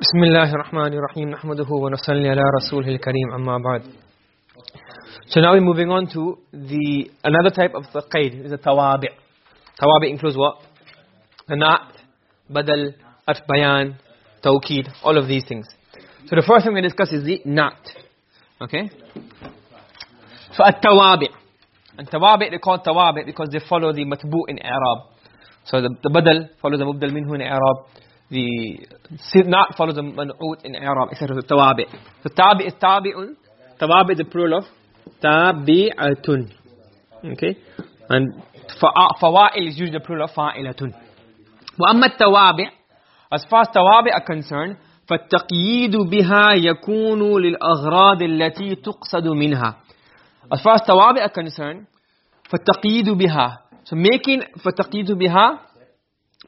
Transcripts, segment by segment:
بسم الله الرحمن الرحيم نحمده ونصلي على رسوله الكريم أما بعد So now we're moving on to the another type of the qaid is the tawabi'. Tawabi' includes what? The na'at, badal, at-bayan, tawqid, all of these things. So the first thing we discuss is the na'at. Okay? So at-tawabi'. And tawabi' they call tawabi' because they follow the matbu' in i'rab. So the, the badal follows the mubdal minhu in i'rab. The not follows the man'ut in i'rab etc the tawabi so tabi is tabi'un tawabi the plural of tabi'atun okay and fa'il is usually the plural of fa'ilatun wa amma tawabi as far as tawabi are concerned فالتقييد بها يكون للأغراض التي تقصد منها as far as tawabi are concerned فالتقييد بها so making فالتقييد بها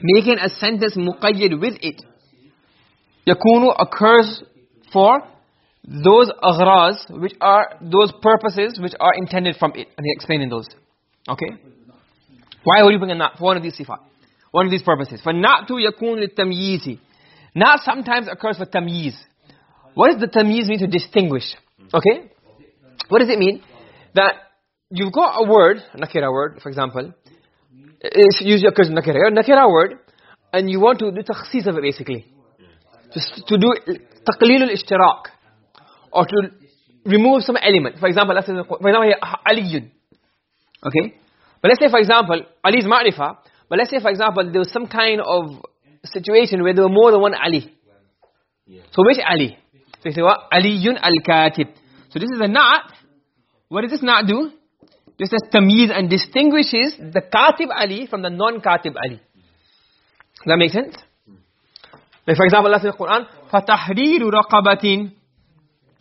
making a sentence muqayyad with it. Yakunu occurs for those aghraz which are those purposes which are intended from it. And he explaining those. Okay? Why would you bring a not for one of these sifat one of these purposes. For not to yakun litamyiz not sometimes occurs for tamyiz. What does the tamyiz mean to distinguish? Okay? What does it mean? That you've got a word nakira word for example it usually occurs in nakira. Nakira word and you want to do takhsis of it basically. Just to do taqleel al-ishtirak or to remove some element. For example let's say for example aliyun. Okay? But let's say for example ali is ma'rifa but let's say for example there was some kind of situation where there were more than one ali. So which ali? So you say what? Aliyun al-katib. So this is a na'at. What does this na'at do just as tamyiz and distinguishes the katib ali from the non-katib ali. Does that make sense? Like for example Allah says in the Quran fatahriru raqabatin.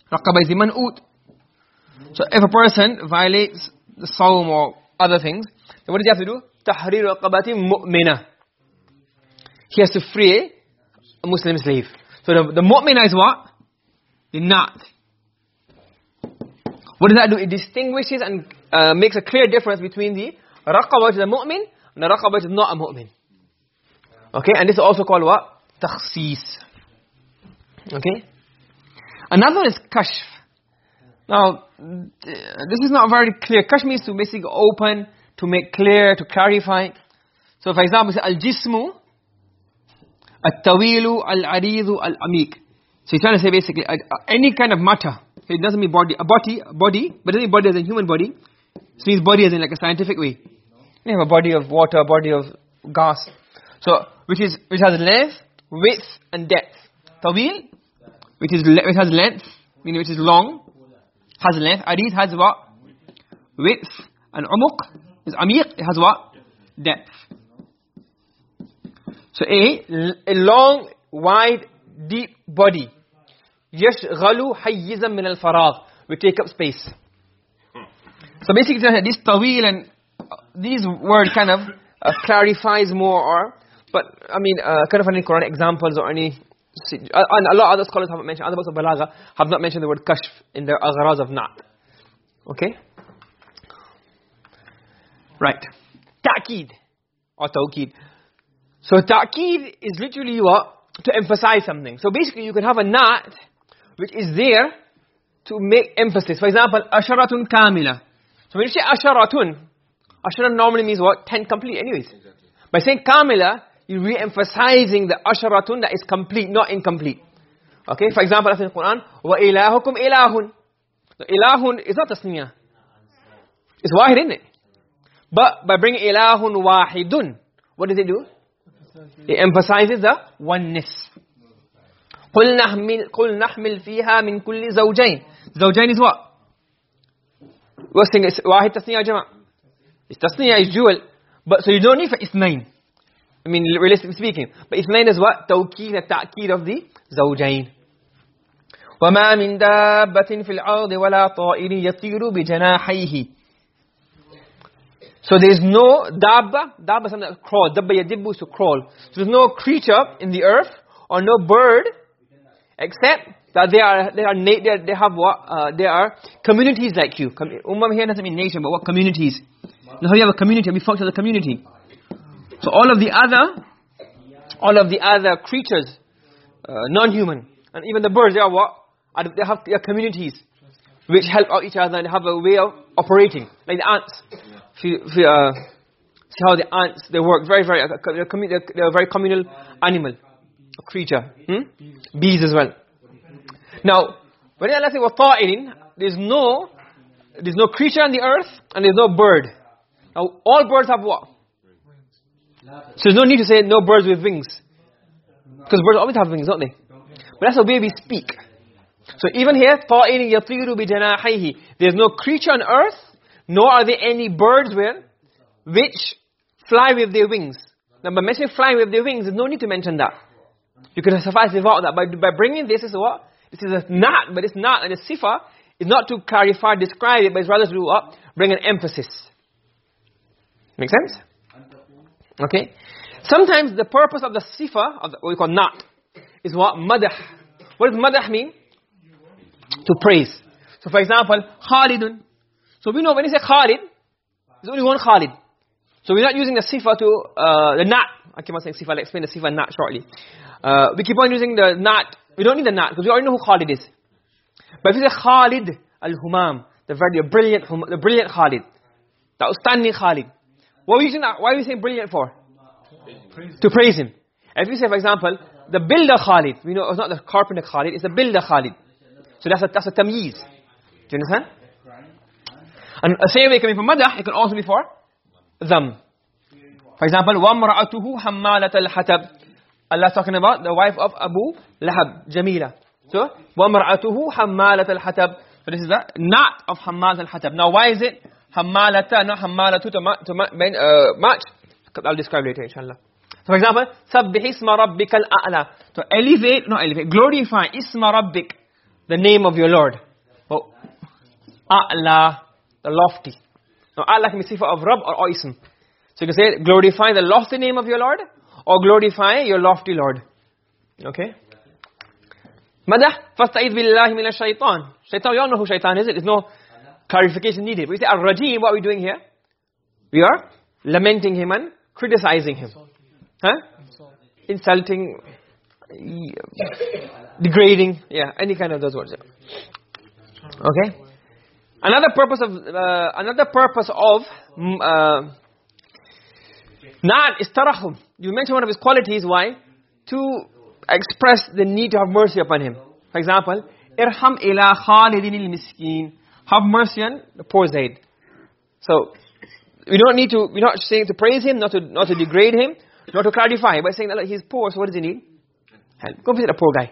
Raqaba is man'ut. So if a person violates the sawm or other things then what does he have to do? Tahriru raqabatin mu'mina. He has to free a muslim slave. So the, the mu'mina is what? The not. What does that do? It distinguishes and uh, makes a clear difference between the raqaba which is a mu'min and the raqaba which is not a mu'min. Okay and this is also called what? Takhsis. Okay? Another is kashf. Now this is not very clear. Kashf means to basically open to make clear to clarify. So for example say al-jismu at-tawilu al-aridu al-amiq. So he's trying to say basically uh, any kind of matter it doesn't mean body a body a body but any body as in human body it means body as in like a scientific way. You have a body of water a body of gas. So which is which has length width and depth. Tawil which is which has length meaning which is long has length. Arid has what? Width. And umuq is amiq it has what? Depth. So a a long wide deep body. Yashghalu hayyizan min al-faragh. We take up space so basically this tawil and uh, these words kind of uh, clarifies more or but i mean uh, kind of any quran examples or any uh, and a lot of other scholars have mentioned other books of balagha have not mentioned the word kashf in their agharaz of na'at. Okay? Right. Ta'kid. Or tawkid. So ta'kid is literally what? To emphasize something. So basically you can have a na'at which is there to make emphasis. For example asharatun kamila so when you say asharatun ashara normally means what 10 complete anyways exactly. by saying kamila you're re-emphasizing the asharatun that is complete not incomplete okay for example in the quran wa ilahukum ilahun the ilahun is not tasniya it's wahid isn't it but by bringing ilahun wahidun what does it do it emphasizes the oneness قل نحمل قل نحمل فيها من كل زوجين زوجين is what what's thing is واحد تثنية يا جماعة it's tasniya is dual but so you don't need for اثنين I mean realistically speaking but اثنين is what توكيد التأكيد of the زوجين وما من دابة في الأرض ولا طائر يطير بجناحيه so there is no dabba dabba something that crawl dabba yadibbu is to crawl so there's no creature in the earth or no bird except that they are they are they, they have what uh, they are communities like you ummah here doesn't mean nation but what communities now you have a community we function as a community so all of the other all of the other creatures uh, non-human. And even the birds, they are what? They have their communities which help out each other and have a way of operating. Like the ants. If you, if you, uh, see how the ants, they work very, very, they're, they're a very communal animal, a creature. Hmm? Bees as well. Now, when Allah says, وَطَائِرٍ There's no, there's no creature on the earth and there's no bird. Now, all birds have what? So there's no need to say no birds with wings. Because birds always have wings, don't they? But that's the way we speak. So even here, طَائِرٍ يَطِيرُ بِجَنَاحَيْهِ There's no creature on earth, nor are there any birds where, which fly with their wings. Now by mentioning flying with their wings, there's no need to mention that. You can suffice without that. By, by bringing this is what? This is a not, but it's not. And the sifa is not to clarify, describe it, but it's rather to what? Bring an emphasis. Make sense? Okay? Sometimes the purpose of the sifa, of the, what we call not, is what? Madah. What does madah mean? To praise. So for example, Khalidun. So we know when you say Khalid, there's only one Khalid. So we're not using the sifa to, uh, the not. I keep on saying sifa, I'll explain the sifa not shortly. Uh, we keep on using the not. We don't need the not, because we already know who Khalid is. But if you say Khalid al-Humam, the very brilliant, the brilliant Khalid, the outstanding Khalid. What are we using that? Why are we saying brilliant for? Praise to praise him. If you say, for example, the builder Khalid, we know it's not the carpenter Khalid, it's the builder Khalid. So that's a, that's a tamyiz. Do you understand? And the same way coming from madah, it can also be for them. For example, وَامْرَأَتُهُ حَمَّالَةَ الْحَتَبِ Allah's talking about the wife of Abu Lahab, Jamila. So, وَمْرَأَتُهُ حَمَّالَةَ الْحَتَبِ So this is the na'at of حمالة الحتَب. Now why is it Hammalata, not Hammalatu to, to uh, match? I'll describe later inshallah. So for example, سَبِّحِ اسْمَ رَبِّكَ الْأَعْلَى So elevate, not elevate, glorify اسْمَ رَبِّكَ The name of your Lord. Oh, أَعْلَى The lofty. Now أَعْلَى can be sifa of رَبُّ or Oisim. So you can say, glorify the lofty name of your Lord or glorify your lofty Lord. Okay? Madah, fasta'id billahi minash shaitan. Shaitan, you all know who shaitan is. There's no clarification needed. We say al-rajim, what are we doing here? We are lamenting him and criticizing him. Huh? Insulting, degrading, yeah, any kind of those words. Yeah. Okay? Another purpose of, uh, another purpose of, mm, uh, not istarahum you mentioned one of his qualities, why? To express the need to have mercy upon him. For example, irham ila khalidin al-miskin. Have mercy on the poor Zaid. So, we don't need to, we're not saying to praise him, not to, not to degrade him, not to clarify, but saying that he's poor, so what does he need? Help. Go visit a poor guy.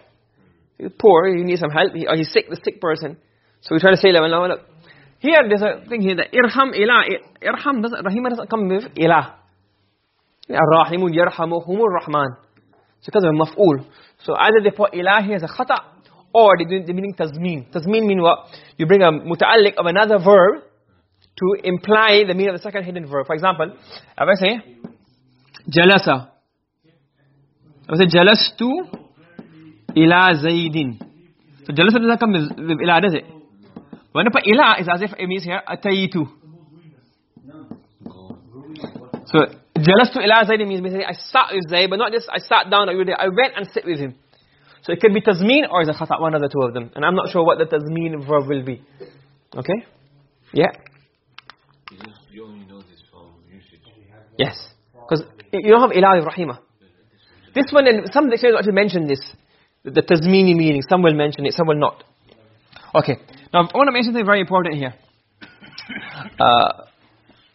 He's poor, he needs some help, he, or he's sick, the sick person. So we try to say, look, look. Here, there's a thing here that irham ila, irham doesn't, rahima doesn't come with ilah. Ar-Rahimun yarhamuhumur Rahman. It's because of maf'ul. So either they put ilahi as a khata or they do the meaning tazmeen. Tazmeen mean what? You bring a muta'alliq of another verb to imply the meaning of the second hidden verb. For example, if I say jalasa. If I say jalastu ila zaidin. So jalasa doesn't come with, ila, does it? When I put ila, it's as if it means here atayitu. So Jalastu ila Zayd means basically I sat with Zayd, but not just I sat down, I went and sit with him. So it could be tazmeen or is a khata, one of the two of them. And I'm not sure what the tazmeen verb will be. Okay? Yeah? You only know this from usage. Yes. Because you don't have ilah rahima. This one, and some dictionaries actually mention this. The, the tazmeeni meaning. Some will mention it, some will not. Okay. Now, I want to mention something very important here. Uh,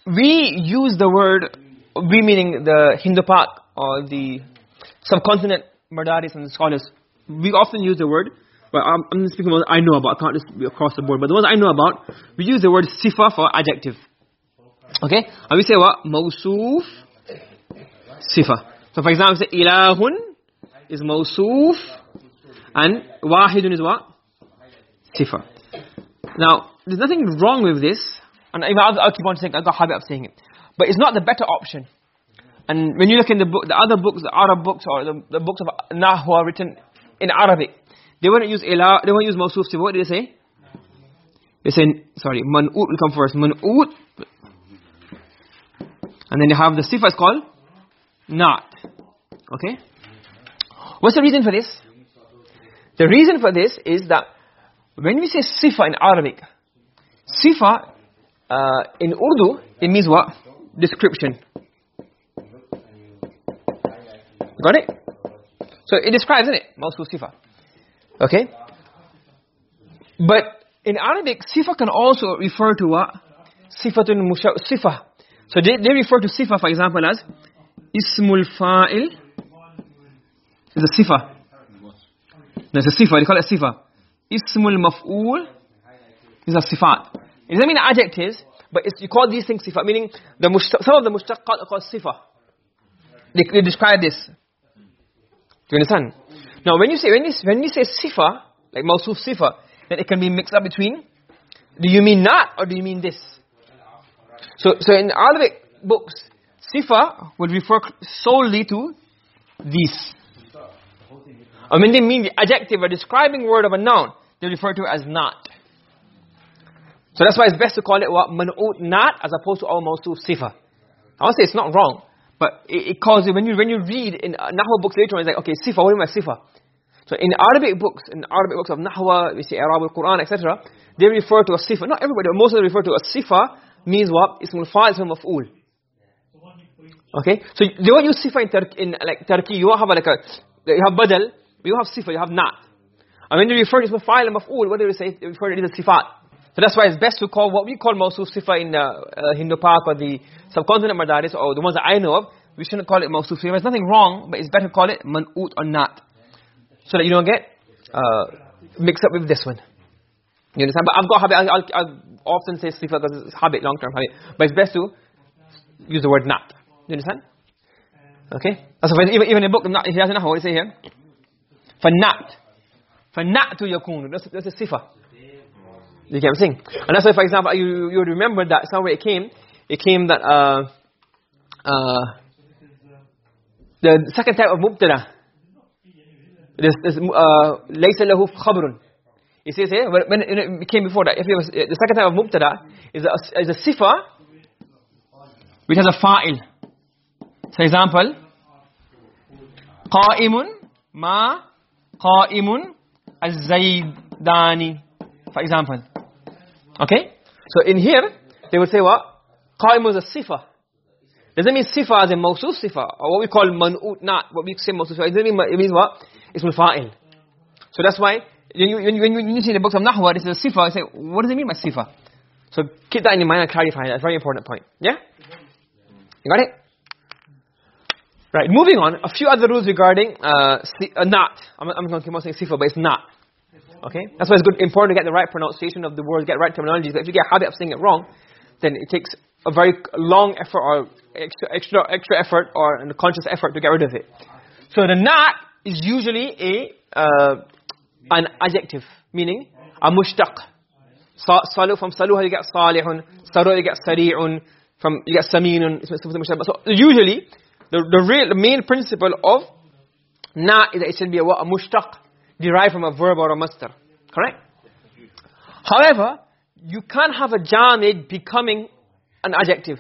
we use the word we meaning the Hindu Pak or the subcontinent Madaris and scholars, we often use the word, but I'm, I'm speaking about I know about, I can't just be across the board, but the ones I know about, we use the word sifa for adjective. Okay? And we say what? Mawsoof, sifa. So for example, say ilahun is mawsoof, and wahidun is what? Sifa. Now, there's nothing wrong with this, and I'll, I'll keep on saying, I've got a habit of saying it. But it's not the better option. And when you look in the book, the other books, the Arab books or the, the books of Nahwa written in Arabic, they won't use ila, they won't use mawsuf. What do they say? They say, sorry, man'ut will come first. Man'ut. And then you have the sifa is called na'at. Okay? What's the reason for this? The reason for this is that when we say sifa in Arabic, sifa uh, in Urdu, it means what? Description. Got it? So it describes, isn't it? Mawsuf sifa. Okay? But in Arabic, sifa can also refer to what? Sifatun musha sifa. So they, they refer to sifa, for example, as ismul fa'il is a sifa. There's a sifa, they call it sifa. Ismul maf'ul is a sifat. It doesn't mean adjectives, but you call these things sifa, meaning the some of the mushtaqqat are called sifa. They, they describe this. Do you understand? Now when you say, when you, when you say sifa, like mawsuf sifa, then it can be mixed up between, do you mean that or do you mean this? So, so in Arabic books, sifa would refer solely to these. I mean, they mean the adjective or describing word of a noun, they refer to as na'at. So that's why it's best to call it what man'ut na'at as opposed to al mawsuf sifa. I want to say it's not wrong, but it, it causes when you when you read in uh, nahwa books later on it's like okay sifa what you mean by sifa? So in Arabic books, in Arabic books of nahwa, we see Arab al-Quran etc., they refer to a sifa. Not everybody, but most of them refer to a sifa means what? Ismul fa'il ismul maf'ul. Okay? So they won't use sifa in, Tur in like Turkey. You won't have like a you have badal, you have sifa, you have na'at. And when they refer to ismul fa'il and maf'ul, what do they say? They refer to it as sifat. So that's why it's best to call what we call mawsuf sifa in uh, uh, Hindu Pak or the subcontinent madaris or the ones that I know of, we shouldn't call it mawsuf sifa. There's nothing wrong, but it's better to call it man'ut or na'at. So that you don't get uh, mixed up with this one. You understand? But I've got habit, I'll, I'll often say sifa because it's habit, long-term habit. But it's best to use the word na'at. You understand? Okay? So even, even in the book, he has not know it says here. فَالنَّعْتُ فَالنَّعْتُ يَكُونُ That's, that's a sifa. You get what I'm saying? And that's why, for example, you, you remember that somewhere it came, it came that, uh, uh, the second type of mubtada, this, this, uh, لَيْسَ لَهُ خَبْرٌ. It says here, when, when it came before that, if it was, the second type of mubtada is a, is a sifa, which has a fa'il. For example, قَائِمٌ مَا قَائِمٌ الزَّيْدَانِ For example. Okay? So in here, they would say what? Qaim was a sifa. Doesn't mean sifa as a mawsuf sifa, or what we call man'ut na'at, what we say mawsuf sifa. It doesn't mean, it means what? It's fa'il. So that's why, when you, when, you, when you see the books of Nahwa, this is a sifa, I say, what does it mean by sifa? So keep that in your mind and clarify that. Very important point. Yeah? You got it? Right, moving on, a few other rules regarding uh, uh na'at. I'm, I'm going to keep on saying sifa, but it's not. Okay? That's why it's good, important to get the right pronunciation of the word, get right terminology. But if you get a habit of saying it wrong, then it takes a very long effort or extra extra, extra effort or a conscious effort to get rid of it. So the not is usually a uh, an adjective, meaning a mushtaq. Salu from saluha you get salihun, saru you get sari'un, from you get saminun. So usually the the real the main principle of na is that it should be a, a mushtaq derived from a verb or a masdar. Correct? However, you can't have a jamid becoming an adjective.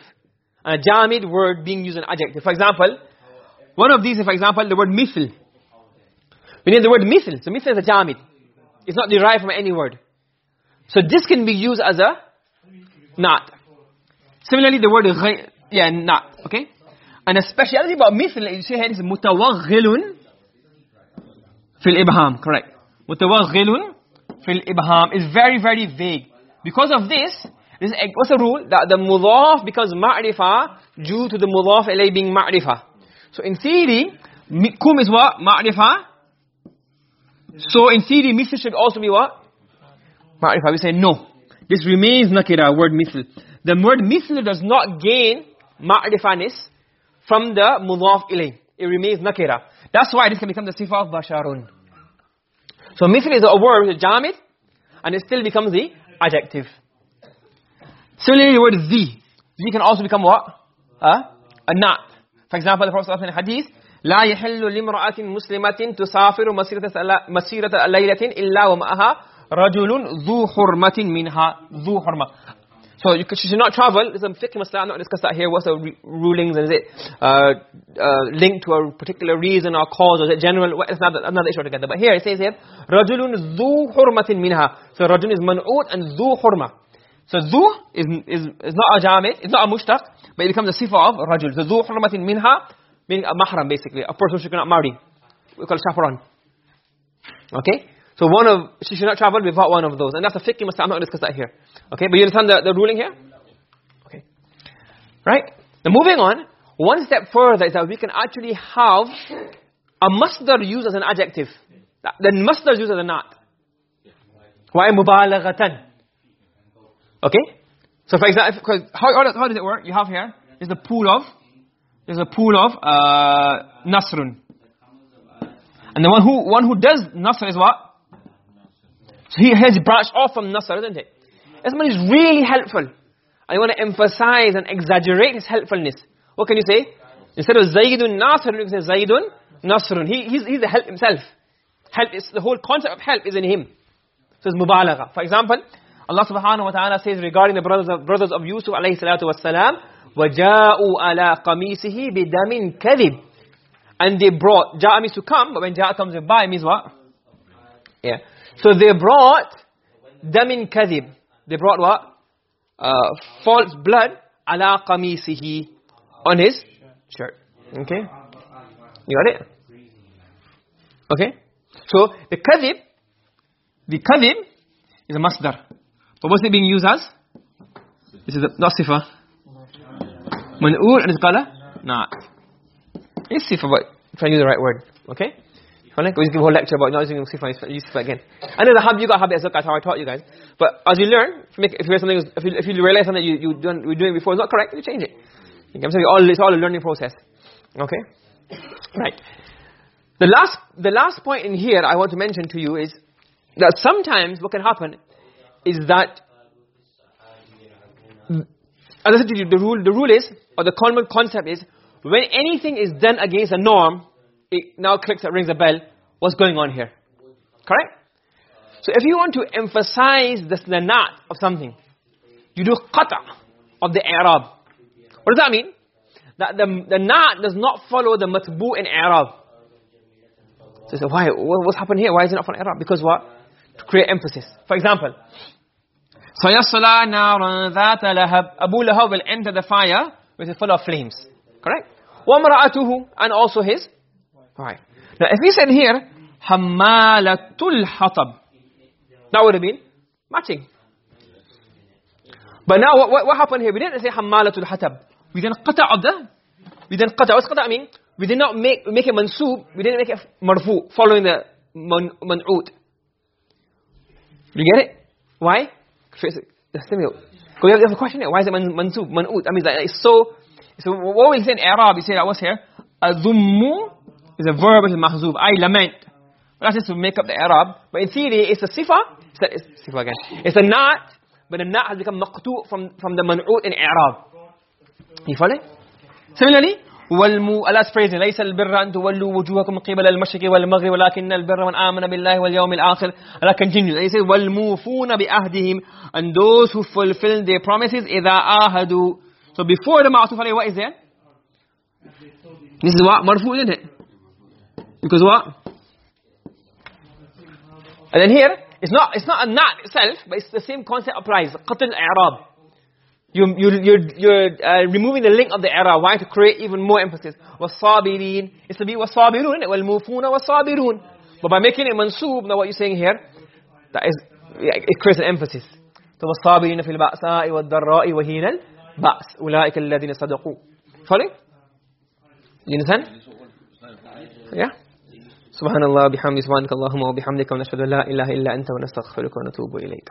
And a jamid word being used an adjective. For example, one of these is, for example, the word mithl. We need the word mithl. So mithl is a jamid. It's not derived from any word. So this can be used as a not. Similarly, the word yeah, not. Okay? And a speciality about mithl, you see here, is mutawaghilun fil ibham. Correct. Mutawaghilun fil ibham is very, very vague. Because of this, this what's the rule? That the mudhaf becomes ma'rifah due to the mudhaf ilay being ma'rifah. So in theory, kum is what? Ma'rifah. So in theory, mithl should also be what? Ma'rifah. We say no. This remains nakira, word mithl. The word mithl does not gain ma'rifahness from the mudhaf ilay. It remains nakira. That's why this can become the sifa of basharun. So mithl is a word, a jamid, and it still becomes the adjective. Similarly, the word zi. Zi can also become what? Uh, a not. For example, the Prophet in hadith, لا يحل لامرأة مسلمة تسافر مسيرة ليلة إلا ومعها رجل ذو حرمة منها ذو حرمة. So you should not travel. There's a fiqh masala. I'm not discuss that here. What's the rulings and is it uh, uh, linked to a particular reason or cause or is it general? It's another, another issue together. But here it says here, رَجُلٌ ذُو حُرْمَةٍ مِنْهَا So rajul is man'ut and ذُو حُرْمَة. So ذُو is, is, is not a jamid, it's not a mushtaq, but it becomes a sifa of rajul. So ذُو حُرْمَةٍ minha, meaning a mahram basically, a person who cannot marry. We call it chaperon. Okay? So one of, she should not travel without one of those. And that's a fiqh masala. I'm not going to discuss that here. Okay? But you understand the, the ruling here? Okay. Right? Now moving on, one step further is that we can actually have a masdar used as an adjective. The masdar used as a not. Why mubalaghatan? Okay? So for example, because how, how, does, how does it work? You have here, is the pool of, there's a pool of uh, nasrun. And the one who, one who does nasr is what? So he has branched off from nasr, isn't it? If somebody is really helpful, and you want to emphasize and exaggerate his helpfulness, what can you say? Instead of Zaydun Nasrun, you can say Zaydun Nasrun. He, he's, he's the help himself. Help is, the whole concept of help is in him. So it's mubalagha. For example, Allah subhanahu wa ta'ala says regarding the brothers of, brothers of Yusuf alayhi salatu wassalam, وَجَاءُوا عَلَىٰ قَمِيسِهِ بِدَمٍ كَذِبٍ And they brought, ja'a means to come, but when ja'a comes with ba, it means what? Yeah. So they brought damin kadhib. They brought what? Uh, false blood ala qamisihi on his shirt. Okay? You got it? Okay? So the kadhib, the kadhib is a masdar. But what's it being used as? This is a, not sifa. Man'ul and it's qala? Not. It's sifa but try to use the right word. Okay? Fine? We just give a whole lecture about not using use sifa again. I know the hab you got habit as that's how I taught you guys. But as you learn, if you, make, if you, something, if you, if you realize something you, you done, you doing before is not correct, you change it. I'm saying it's all a learning process. Okay? Right. The last, the last point in here I want to mention to you is that sometimes what can happen is that as I said to you, the rule, the rule is, or the common concept is, when anything is done against a norm, it now clicks, it rings a bell What's going on here? Correct? So if you want to emphasize the, the nat of something, you do qata of the i'rab. What does that mean? That the, the nat does not follow the matbu in i'rab. So, so why, what's happened here? Why is it not from i'rab? Because what? To create emphasis. For example, سَيَصْلَى نَارًا ذَاتَ لَهَبْ Abu Lahab will enter the fire which is full of flames. Correct? وَمْرَأَتُهُ And also his Right. Now if we said here, حَمَّالَةُ الْحَطَبِ That would have been matching. But now what, what, happened here? We didn't say حَمَّالَةُ الْحَطَبِ We didn't qata the, we didn't qata. What's qata mean? We did not make, make it mansub, we didn't make it marfu, following the man, man'ud. You get it? Why? Because we have a question here. Why is it mansub, man'ud? I mean, it's so, so what we say in Arab, we say that was here, أَذُمُّ is a verb is mahzub i lament Not just to make up the i'rab, but in theory it's a sifa. It's a it's sifa again. It's a not, but the not has become maqtu from from the man'ut in i'rab. You follow? Similarly, والمو الاس ليس البر ان تولوا وجوهكم قبل المشرق والمغرب ولكن البر من امن بالله واليوم الاخر الا continue they say والموفون بِأَهْدِهِمْ. and those who fulfill their promises اذا أَهَدُوا. so before the ma'tuf alayhi what is there this is what marfu isn't it because what and then here, it's not, it's not a na'at itself, but it's the same concept applies. Qatl al-i'rab. You, you, you're, you're uh, removing the link of the i'rab. Why? To create even more emphasis. وَالصَّابِرِينَ It's to be وَالصَّابِرُونَ وَالْمُوفُونَ وَالصَّابِرُونَ But by making it mansoob, now what you're saying here, that is, it creates an emphasis. So وَالصَّابِرِينَ فِي الْبَأْسَاءِ وَالضَّرَّاءِ وَهِينَ الْبَأْسِ أُولَٰئِكَ الَّذِينَ صَدَقُوا Following? You understand? Yeah? سبحان الله بحمد سبحانك اللهم وبحمدك ونشهد لا إله إلا أنت ونستغفرك ونتوب إليك